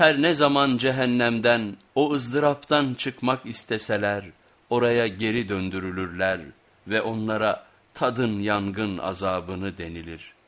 Her ne zaman cehennemden o ızdıraptan çıkmak isteseler oraya geri döndürülürler ve onlara tadın yangın azabını denilir.''